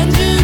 and you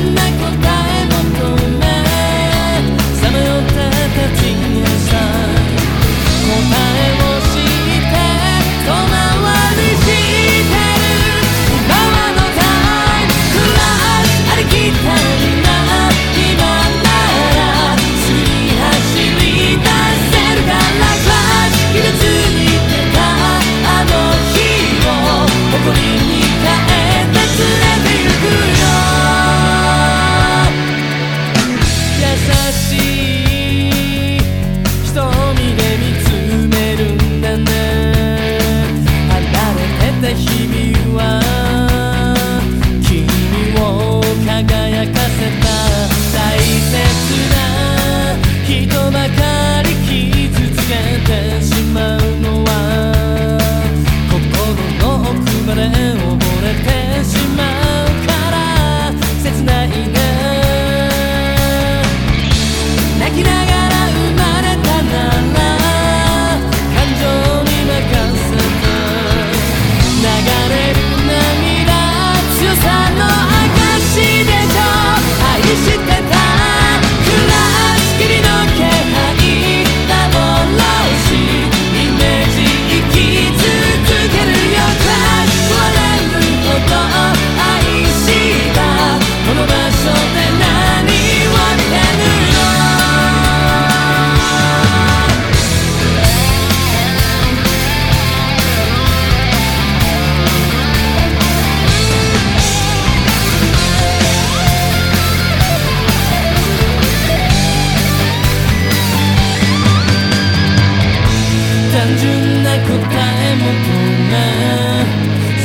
純な答えもこんな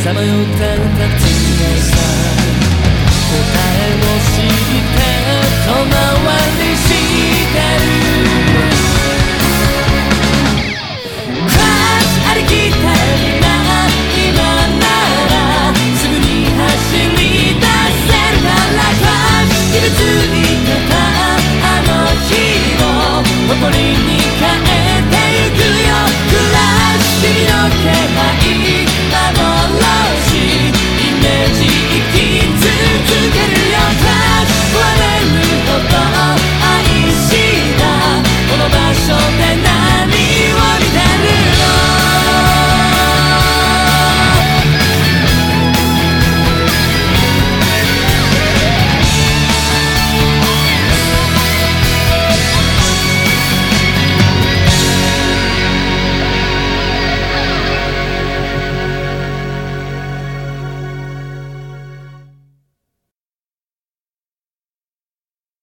さまよった歌た違いさ答えを知って戸回り